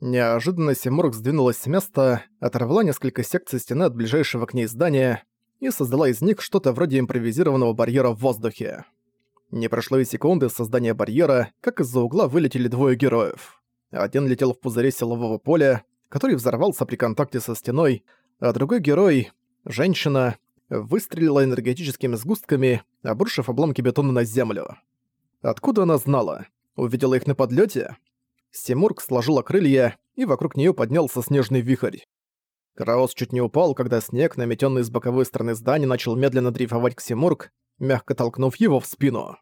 Неожиданно Симург сдвинулась с места, оторвала несколько секций стены от ближайшего к ней здания и создала из них что-то вроде импровизированного барьера в воздухе. Не прошло и секунды создания барьера, как из-за угла вылетели двое героев. Один летел в пузыре силового поля, который взорвался при контакте со стеной, а другой герой, женщина, выстрелила энергетическими сгустками, обрушив обломки бетона на землю. Откуда она знала? Увидела их на подлете? Симург сложила крылья, и вокруг нее поднялся снежный вихрь. Краус чуть не упал, когда снег, наметенный с боковой стороны здания, начал медленно дрейфовать к Симург, мягко толкнув его в спину.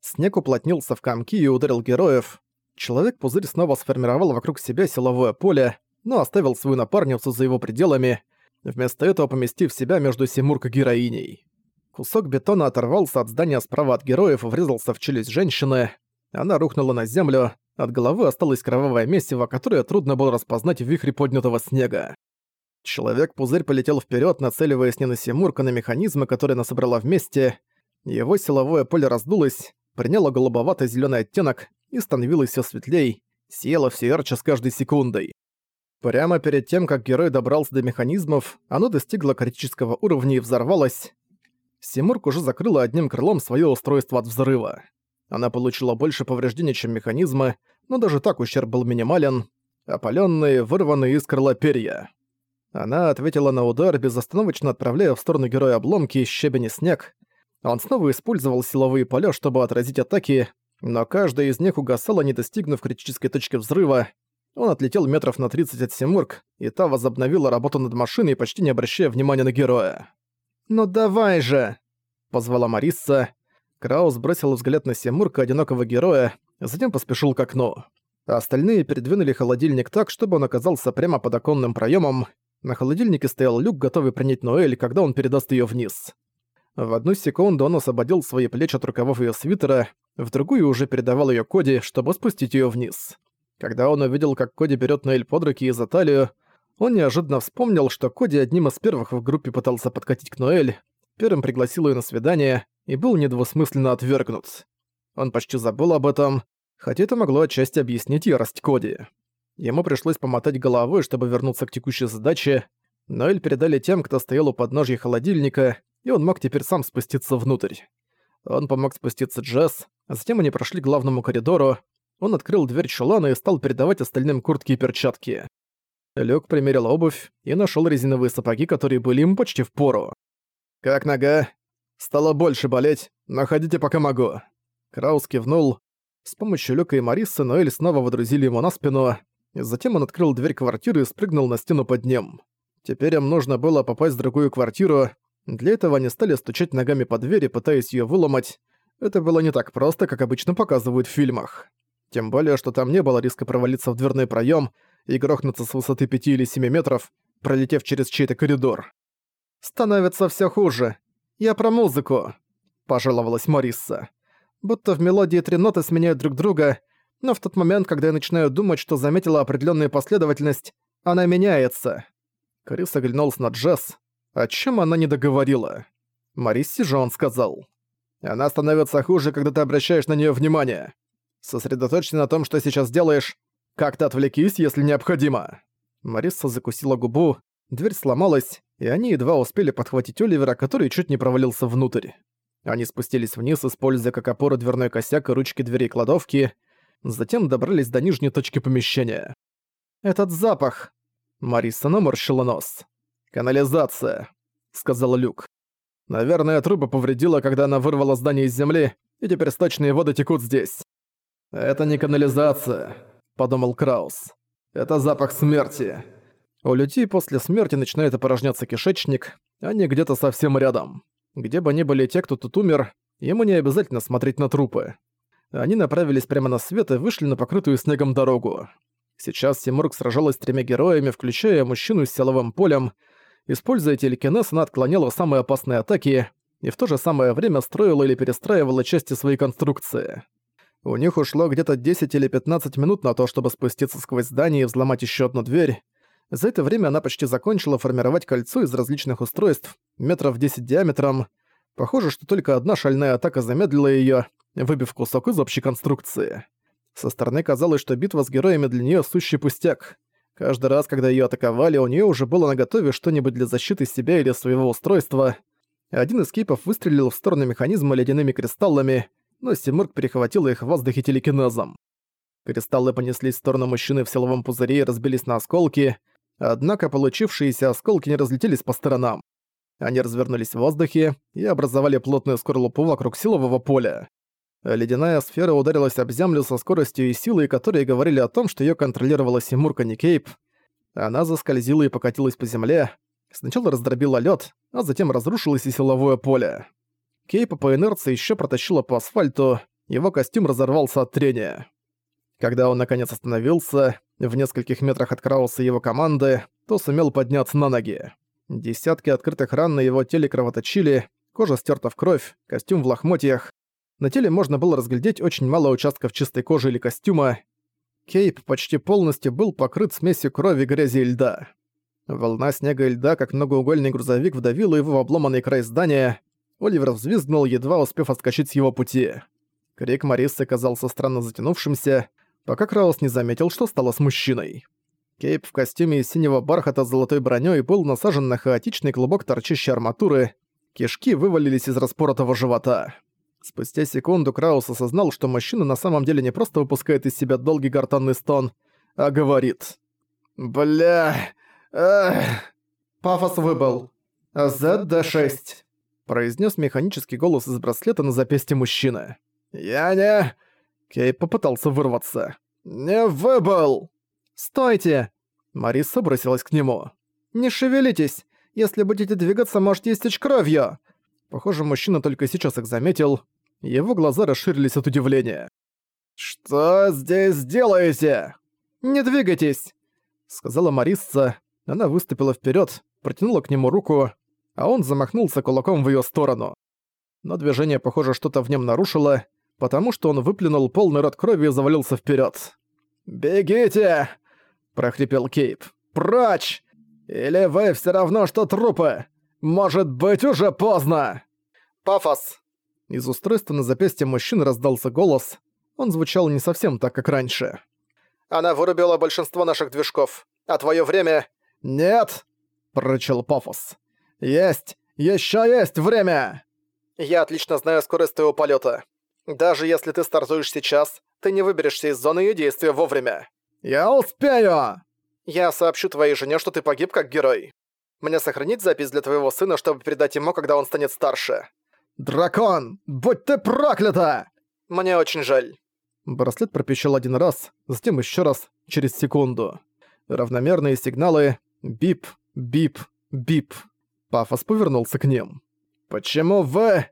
Снег уплотнился в комки и ударил героев. Человек-пузырь снова сформировал вокруг себя силовое поле, но оставил свою напарницу за его пределами, вместо этого поместив себя между Симург и героиней. Кусок бетона оторвался от здания справа от героев и врезался в челюсть женщины. Она рухнула на землю, от головы осталось кровавое месиво, которое трудно было распознать в вихре поднятого снега. Человек-пузырь полетел вперед, нацеливаясь не на Симург, а на механизмы, которые она собрала вместе. Его силовое поле раздулось, приняло голубовато зеленый оттенок и становилось все светлей, сияло все ярче с каждой секундой. Прямо перед тем, как герой добрался до механизмов, оно достигло критического уровня и взорвалось. Симург уже закрыла одним крылом свое устройство от взрыва. Она получила больше повреждений, чем механизмы, но даже так ущерб был минимален. Опалённые, вырванные из крыла перья. Она ответила на удар, безостановочно отправляя в сторону героя обломки, щебень и снег. Он снова использовал силовые поля, чтобы отразить атаки, но каждая из них угасала, не достигнув критической точки взрыва. Он отлетел метров на 30 от Симург, и та возобновила работу над машиной, почти не обращая внимания на героя. «Ну давай же!» — позвала Марисса. Краус бросил взгляд на Симурка, одинокого героя, затем поспешил к окну. Остальные передвинули холодильник так, чтобы он оказался прямо под оконным проемом. На холодильнике стоял люк, готовый принять Ноэль, когда он передаст ее вниз. В одну секунду он освободил свои плечи от рукавов ее свитера, в другую уже передавал ее Коди, чтобы спустить ее вниз. Когда он увидел, как Коди берет Ноэль под руки и за талию, он неожиданно вспомнил, что Коди одним из первых в группе пытался подкатить к Ноэль, первым пригласил ее на свидание и был недвусмысленно отвергнут. Он почти забыл об этом, хотя это могло отчасти объяснить ярость Коди. Ему пришлось помотать головой, чтобы вернуться к текущей задаче. Ноэль передали тем, кто стоял у подножья холодильника, и он мог теперь сам спуститься внутрь. Он помог спуститься Джесс, а затем они прошли к главному коридору. Он открыл дверь чулана и стал передавать остальным куртки и перчатки. Люк примерил обувь и нашел резиновые сапоги, которые были ему почти в пору. «Как нога?» «Стало больше болеть, но ходите пока могу». Краус кивнул. С помощью Люка и Марисы Ноэль снова водрузили ему на спину, Затем он открыл дверь квартиры и спрыгнул на стену под ним. Теперь им нужно было попасть в другую квартиру. Для этого они стали стучать ногами по двери, пытаясь её выломать. Это было не так просто, как обычно показывают в фильмах. Тем более, что там не было риска провалиться в дверной проём и грохнуться с высоты 5 или 7 метров, пролетев через чей-то коридор. «Становится всё хуже. Я про музыку», — пожаловалась Марисса. «Будто в мелодии три ноты сменяют друг друга, но в тот момент, когда я начинаю думать, что заметила определенную последовательность, она меняется. Крис оглянулся на Джесс. О чем она не договорила? Марисси же он сказал. Она становится хуже, когда ты обращаешь на нее внимание. Сосредоточься на том, что сейчас делаешь. Как-то отвлекись, если необходимо. Марисса закусила губу, дверь сломалась, и они едва успели подхватить Оливера, который чуть не провалился внутрь. Они спустились вниз, используя как опору дверной косяк и ручки дверей кладовки, затем добрались до нижней точки помещения. «Этот запах!» Мариса наморщила нос. «Канализация», — сказал Люк. «Наверное, труба повредила, когда она вырвала здание из земли, и теперь сточные воды текут здесь». «Это не канализация», — подумал Краус. «Это запах смерти». У людей после смерти начинает опорожняться кишечник, они где-то совсем рядом. Где бы ни были те, кто тут умер, ему не обязательно смотреть на трупы. Они направились прямо на свет и вышли на покрытую снегом дорогу. Сейчас Симург сражалась с тремя героями, включая мужчину с силовым полем. Используя телекинез, она отклоняла самые опасные атаки и в то же самое время строила или перестраивала части своей конструкции. У них ушло где-то 10 или 15 минут на то, чтобы спуститься сквозь здание и взломать еще одну дверь. За это время она почти закончила формировать кольцо из различных устройств, метров 10 диаметром. Похоже, что только одна шальная атака замедлила ее, выбив кусок из общей конструкции. Со стороны казалось, что битва с героями для нее сущий пустяк. Каждый раз, когда ее атаковали, у нее уже было наготове что-нибудь для защиты себя или своего устройства. Один из кейпов выстрелил в сторону механизма ледяными кристаллами, но Симург перехватил их в воздухе телекинезом. Кристаллы понеслись в сторону мужчины в силовом пузыре и разбились на осколки, однако получившиеся осколки не разлетелись по сторонам. Они развернулись в воздухе и образовали плотную скорлупу вокруг силового поля. Ледяная сфера ударилась об землю со скоростью и силой, которые говорили о том, что её контролировала Симурка не Кейп. Она заскользила и покатилась по земле. Сначала раздробила лёд, а затем разрушилось и силовое поле. Кейпа по инерции ещё протащила по асфальту, его костюм разорвался от трения. Когда он наконец остановился, в нескольких метрах от Крауса и его команды, то сумел подняться на ноги. Десятки открытых ран на его теле кровоточили, кожа стерта в кровь, костюм в лохмотьях. На теле можно было разглядеть очень мало участков чистой кожи или костюма. Кейп почти полностью был покрыт смесью крови, грязи и льда. Волна снега и льда, как многоугольный грузовик, вдавила его в обломанный край здания. Оливер взвизгнул, едва успев отскочить с его пути. Крик Марисы казался странно затянувшимся, пока Краус не заметил, что стало с мужчиной. Кейп в костюме из синего бархата с золотой бронёй был насажен на хаотичный клубок торчащей арматуры, кишки вывалились из распоротого живота. Спустя секунду Краус осознал, что мужчина на самом деле не просто выпускает из себя долгий гортанный стон, а говорит. «Бля... эх...» «Пафос выбыл. ЗД-6», — произнес механический голос из браслета на запястье мужчины. «Я не...» Кейп попытался вырваться. «Не выбыл!» «Стойте!» Мариса бросилась к нему. «Не шевелитесь! Если будете двигаться, можете истечь кровью!» Похоже, мужчина только сейчас их заметил. Его глаза расширились от удивления. «Что здесь делаете?» «Не двигайтесь!» Сказала Марисса. Она выступила вперед, протянула к нему руку, а он замахнулся кулаком в ее сторону. Но движение, похоже, что-то в нем нарушило, потому что он выплюнул полный рот крови и завалился вперед. «Бегите!» – прохрипел Кейп. «Прочь! Или вы все равно, что трупы! Может быть, уже поздно!» «Пафос!» Из устройства на запястье мужчины раздался голос. Он звучал не совсем так, как раньше. «Она вырубила большинство наших движков. А твое время...» «Нет!» – прорычал Пафос. «Есть! Еще есть время!» «Я отлично знаю скорость твоего полета. Даже если ты стартуешь сейчас, ты не выберешься из зоны ее действия вовремя. Я успею! Я сообщу твоей жене, что ты погиб как герой. Мне сохранить запись для твоего сына, чтобы передать ему, когда он станет старше. Дракон, будь ты проклята! Мне очень жаль. Браслет пропищал один раз, затем еще раз, через секунду. Равномерные сигналы «бип, бип, бип». Пафос повернулся к ним. «Почему вы...»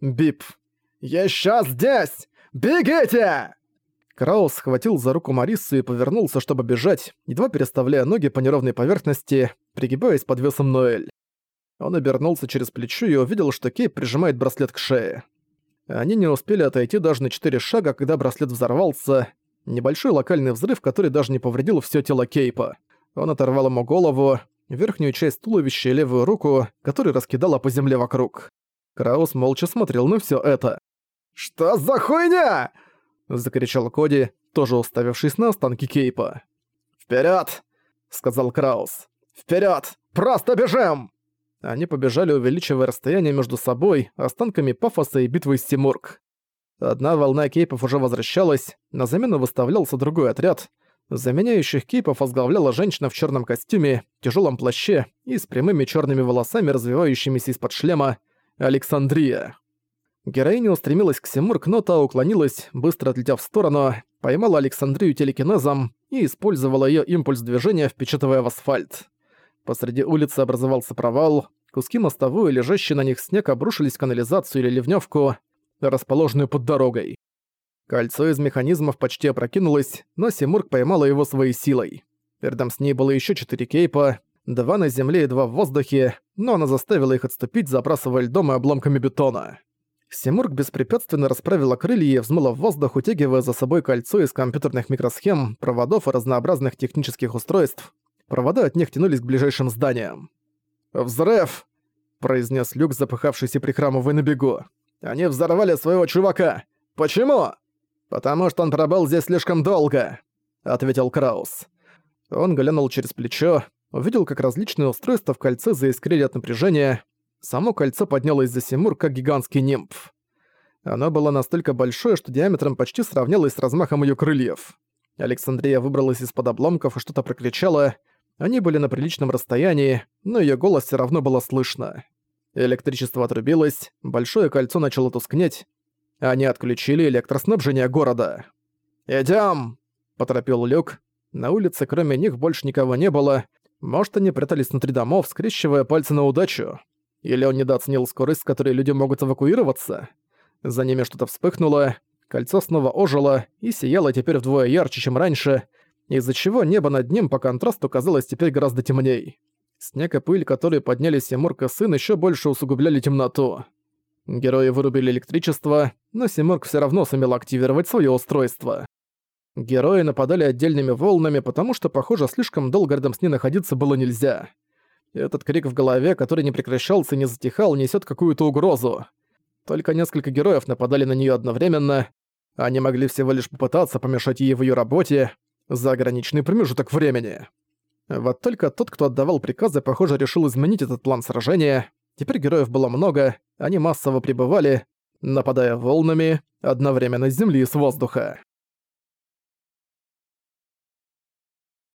«Бип, «Еще здесь! Бегите!» Краус схватил за руку Марису и повернулся, чтобы бежать, едва переставляя ноги по неровной поверхности, пригибаясь под весом Ноэль. Он обернулся через плечо и увидел, что Кейп прижимает браслет к шее. Они не успели отойти даже на четыре шага, когда браслет взорвался. Небольшой локальный взрыв, который даже не повредил все тело Кейпа. Он оторвал ему голову, верхнюю часть туловища и левую руку, который раскидала по земле вокруг. Краус молча смотрел на все это. «Что за хуйня?» — закричал Коди, тоже уставившись на останки Кейпа. «Вперёд!» — сказал Краус. «Вперёд! Просто бежим!» Они побежали, увеличивая расстояние между собой, останками Пафоса и битвы с. Одна волна кейпов уже возвращалась, на замену выставлялся другой отряд. Заменяющих кейпов возглавляла женщина в черном костюме, тяжелом плаще и с прямыми черными волосами, развивающимися из-под шлема, Александрия. Героиня устремилась к Симург, но та уклонилась, быстро отлетев в сторону, поймала Александрию телекинезом и использовала ее импульс движения, впечатывая в асфальт. Посреди улицы образовался провал, куски мостовой, лежащие на них снег, обрушились в канализацию или ливневку, расположенную под дорогой. Кольцо из механизмов почти опрокинулось, но Симург поймала его своей силой. Рядом с ней было еще четыре кейпа, два на земле и два в воздухе, но она заставила их отступить, забрасывая льдом и обломками бетона. Симург беспрепятственно расправила крылья и взмыла в воздух, утягивая за собой кольцо из компьютерных микросхем, проводов и разнообразных технических устройств. Провода от них тянулись к ближайшим зданиям. «Взрыв!» – произнес Люк, запыхавшийся прихрамывая на бегу. «Они взорвали своего чувака! Почему?» «Потому что он пробыл здесь слишком долго», — ответил Краус. Он глянул через плечо, увидел, как различные устройства в кольце заискрили от напряжения. Само кольцо поднялось за Симур, как гигантский нимб. Оно было настолько большое, что диаметром почти сравнялось с размахом её крыльев. Александрия выбралась из-под обломков и что-то прокричала. Они были на приличном расстоянии, но её голос всё равно было слышно. Электричество отрубилось, большое кольцо начало тускнеть. Они отключили электроснабжение города. «Идём!» — поторопил Люк. На улице кроме них больше никого не было. Может, они прятались внутри домов, скрещивая пальцы на удачу. Или он недооценил скорость, с которой люди могут эвакуироваться? За ними что-то вспыхнуло, кольцо снова ожило и сияло теперь вдвое ярче, чем раньше, из-за чего небо над ним по контрасту казалось теперь гораздо темней. Снег и пыль, которые поднялись Симург и сын, еще больше усугубляли темноту. Герои вырубили электричество, но Симург все равно сумел активировать свое устройство. Герои нападали отдельными волнами, потому что, похоже, слишком долго рядом с ней находиться было нельзя. Этот крик в голове, который не прекращался и не затихал, несет какую-то угрозу. Только несколько героев нападали на нее одновременно. Они могли всего лишь попытаться помешать ей в ее работе за ограниченный промежуток времени. Вот только тот, кто отдавал приказы, похоже, решил изменить этот план сражения. Теперь героев было много, они массово прибывали, нападая волнами, одновременно с земли и с воздуха.